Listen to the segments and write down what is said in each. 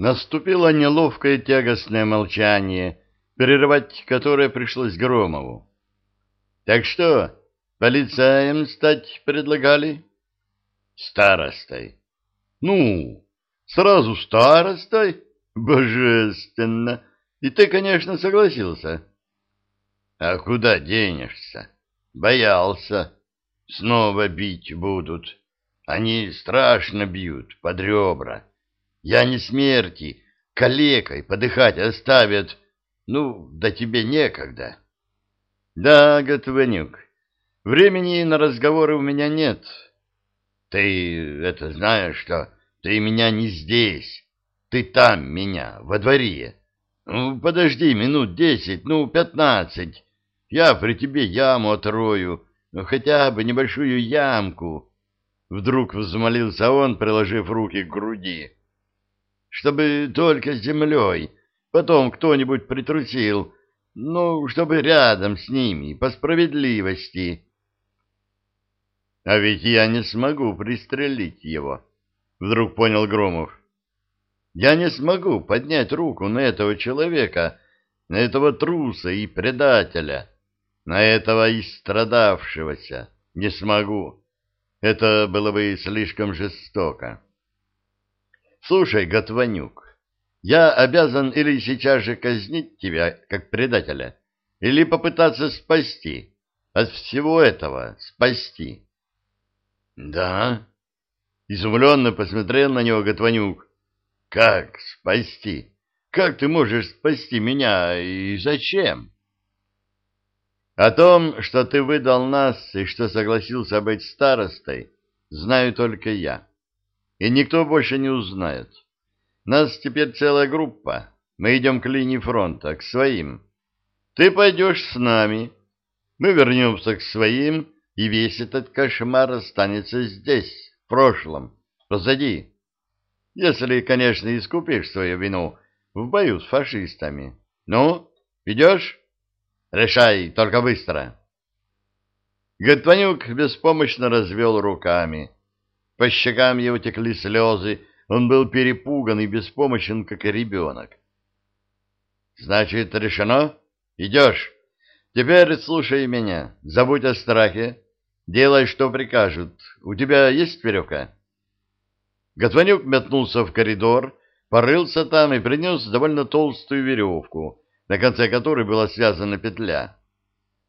Наступило неловкое тягостное молчание, перерывать которое пришлось Громову. — Так что, полицаем стать предлагали? — Старостой. — Ну, сразу старостой? Божественно! И ты, конечно, согласился. — А куда денешься? Боялся. Снова бить будут. Они страшно бьют под ребра. Я не смерти, калекой подыхать оставят. Ну, да тебе некогда. Да, Готванюк, времени на разговоры у меня нет. Ты это знаешь, что ты меня не здесь. Ты там меня, во дворе. Ну, подожди минут десять, ну, пятнадцать. Я при тебе яму отрою, ну, хотя бы небольшую ямку. Вдруг взмолился он, приложив руки к груди чтобы только землей, потом кто-нибудь притрусил, ну, чтобы рядом с ними, по справедливости. А ведь я не смогу пристрелить его, вдруг понял Громов. Я не смогу поднять руку на этого человека, на этого труса и предателя, на этого истрадавшегося. Не смогу. Это было бы слишком жестоко. Слушай, Готванюк, я обязан или сейчас же казнить тебя, как предателя, или попытаться спасти. От всего этого спасти. Да? Изумленно посмотрел на него Готванюк. Как спасти? Как ты можешь спасти меня и зачем? О том, что ты выдал нас и что согласился быть старостой, знаю только я и никто больше не узнает. Нас теперь целая группа. Мы идем к линии фронта, к своим. Ты пойдешь с нами. Мы вернемся к своим, и весь этот кошмар останется здесь, в прошлом, позади. Если, конечно, искупишь свою вину в бою с фашистами. Ну, идешь? Решай, только быстро. Готванюк беспомощно развел руками. По щекам его текли слезы, он был перепуган и беспомощен, как и ребенок. — Значит, решено? Идешь? Теперь слушай меня, забудь о страхе, делай, что прикажут. У тебя есть веревка? Готванюк метнулся в коридор, порылся там и принес довольно толстую веревку, на конце которой была связана петля.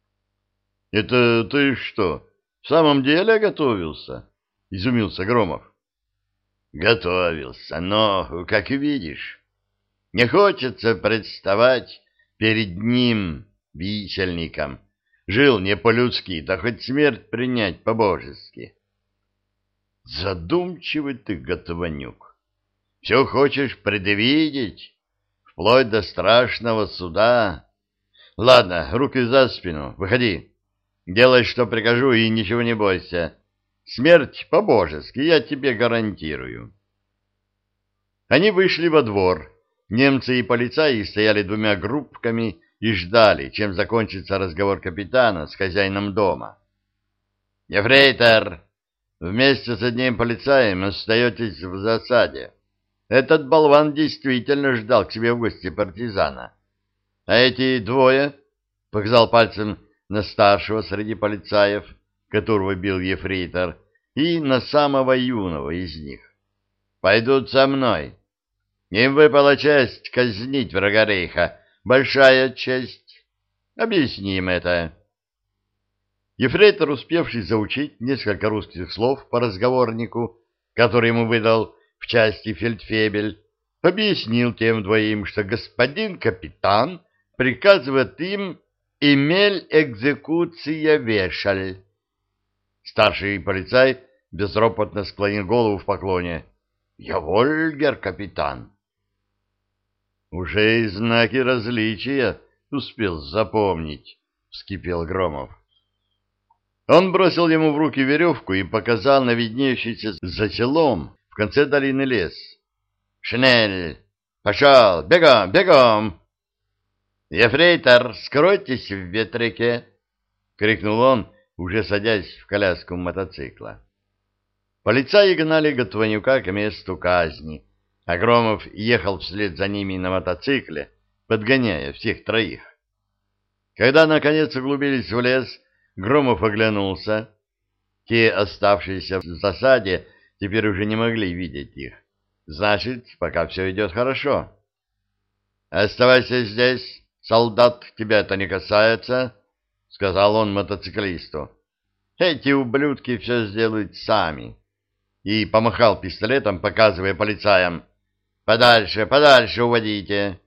— Это ты что, в самом деле готовился? — изумился Громов. «Готовился, но, как видишь, не хочется представать перед ним, висельником. Жил не по-людски, да хоть смерть принять по-божески». «Задумчивый ты, Готованюк. Все хочешь предвидеть, вплоть до страшного суда. Ладно, руки за спину, выходи. Делай, что прикажу, и ничего не бойся». Смерть по-божески, я тебе гарантирую. Они вышли во двор. Немцы и полицаи стояли двумя группками и ждали, чем закончится разговор капитана с хозяином дома. «Ефрейтор, вместе с одним полицаем остаетесь в засаде. Этот болван действительно ждал к себе в гости партизана. А эти двое, — показал пальцем на старшего среди полицаев, — которого бил ефрейтор, и на самого юного из них. «Пойдут со мной. Им выпала честь казнить врага рейха. Большая честь. Объясним это». Ефрейтор, успевший заучить несколько русских слов по разговорнику, который ему выдал в части фельдфебель, объяснил тем двоим, что господин капитан приказывает им «имель экзекуция вешаль». Старший полицай безропотно склонил голову в поклоне. «Я вольгер, капитан!» «Уже и знаки различия успел запомнить», — вскипел Громов. Он бросил ему в руки веревку и показал на виднеющийся за селом в конце долины лес. «Шинель! Пошел! Бегом! Бегом!» «Ефрейтор, скройтесь в ветряке!» — крикнул он, уже садясь в коляску мотоцикла. Полицаи гнали Готванюка к месту казни, Агромов ехал вслед за ними на мотоцикле, подгоняя всех троих. Когда, наконец, углубились в лес, Громов оглянулся. Те, оставшиеся в засаде, теперь уже не могли видеть их. Значит, пока все идет хорошо. «Оставайся здесь, солдат, тебя это не касается», — сказал он мотоциклисту. «Эти ублюдки все сделают сами». И помахал пистолетом, показывая полицаям. «Подальше, подальше уводите».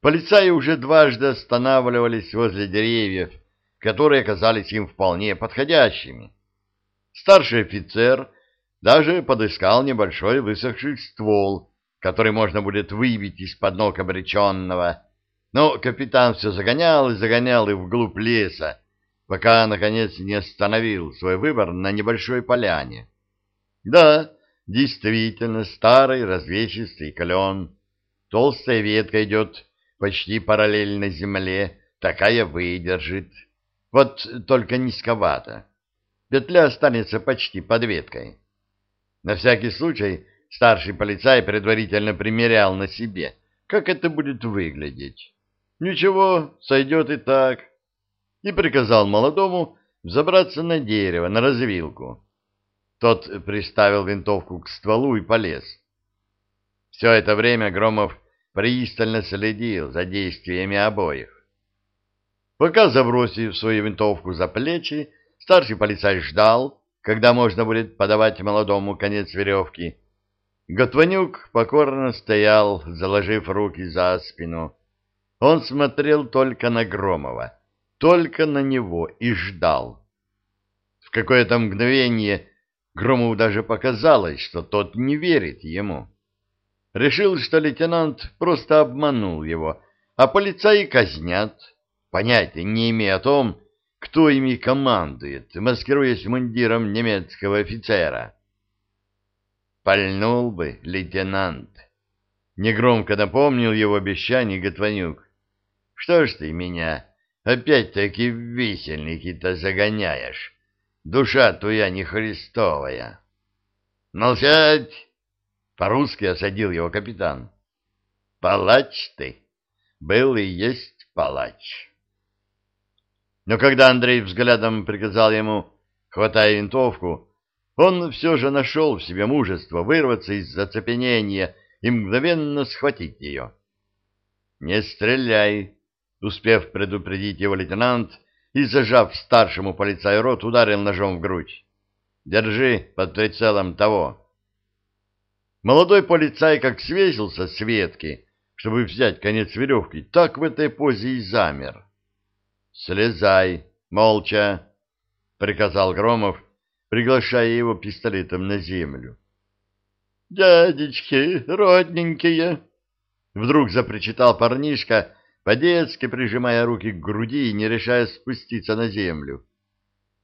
Полицаи уже дважды останавливались возле деревьев, которые казались им вполне подходящими. Старший офицер даже подыскал небольшой высохший ствол, который можно будет выбить из-под ног обреченного, но капитан все загонял и загонял и вглубь леса, пока, наконец, не остановил свой выбор на небольшой поляне. Да, действительно, старый развесистый клен. Толстая ветка идет почти параллельно земле, такая выдержит. Вот только низковато. Петля останется почти под веткой. На всякий случай старший полицай предварительно примерял на себе, как это будет выглядеть. Ничего, сойдет и так. И приказал молодому взобраться на дерево, на развилку. Тот приставил винтовку к стволу и полез. Все это время Громов пристально следил за действиями обоих. Пока, забросив свою винтовку за плечи, старший полицай ждал, когда можно будет подавать молодому конец веревки. Готванюк покорно стоял, заложив руки за спину. Он смотрел только на Громова, только на него и ждал. В какое-то мгновение Громову даже показалось, что тот не верит ему. Решил, что лейтенант просто обманул его, а полицаи казнят, понятия не имея о том, кто ими командует, маскируясь мундиром немецкого офицера. «Пальнул бы, лейтенант!» Негромко напомнил его обещание Готванюк. «Что ж ты меня опять-таки в висельники-то загоняешь? Душа твоя не христовая!» «Молчать!» — по-русски осадил его капитан. «Палач ты! Был и есть палач!» Но когда Андрей взглядом приказал ему, хватая винтовку, он все же нашел в себе мужество вырваться из зацепенения и мгновенно схватить ее. «Не стреляй!» — успев предупредить его лейтенант и, зажав старшему полицаю рот, ударил ножом в грудь. «Держи под прицелом того!» Молодой полицай как свесился с ветки, чтобы взять конец веревки, так в этой позе и замер. «Слезай, молча!» — приказал Громов, приглашая его пистолетом на землю. «Дядечки, родненькие!» Вдруг запричитал парнишка, по-детски прижимая руки к груди и не решая спуститься на землю.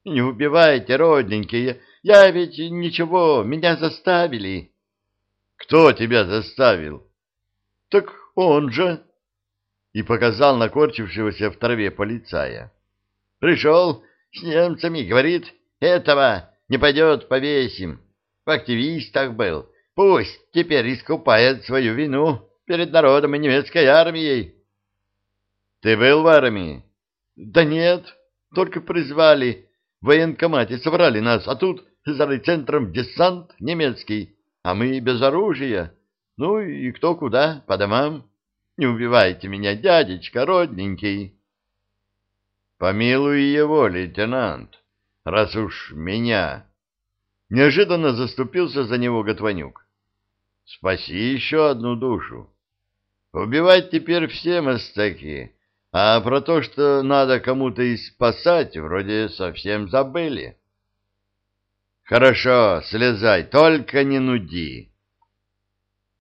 «Не убивайте, родненькие! Я ведь ничего, меня заставили!» «Кто тебя заставил?» «Так он же!» и показал накорчившегося в траве полицая. «Пришел с немцами, говорит, этого не пойдет, повесим. В активистах был. Пусть теперь искупает свою вину перед народом и немецкой армией». «Ты был в армии?» «Да нет, только призвали. В военкомате собрали нас, а тут за райцентром десант немецкий, а мы без оружия. Ну и кто куда, по домам». Не убивайте меня, дядечка, родненький. Помилуй его, лейтенант, раз уж меня. Неожиданно заступился за него Готванюк. Спаси еще одну душу. Убивать теперь все мастаки, а про то, что надо кому-то и спасать, вроде совсем забыли. Хорошо, слезай, только не нуди.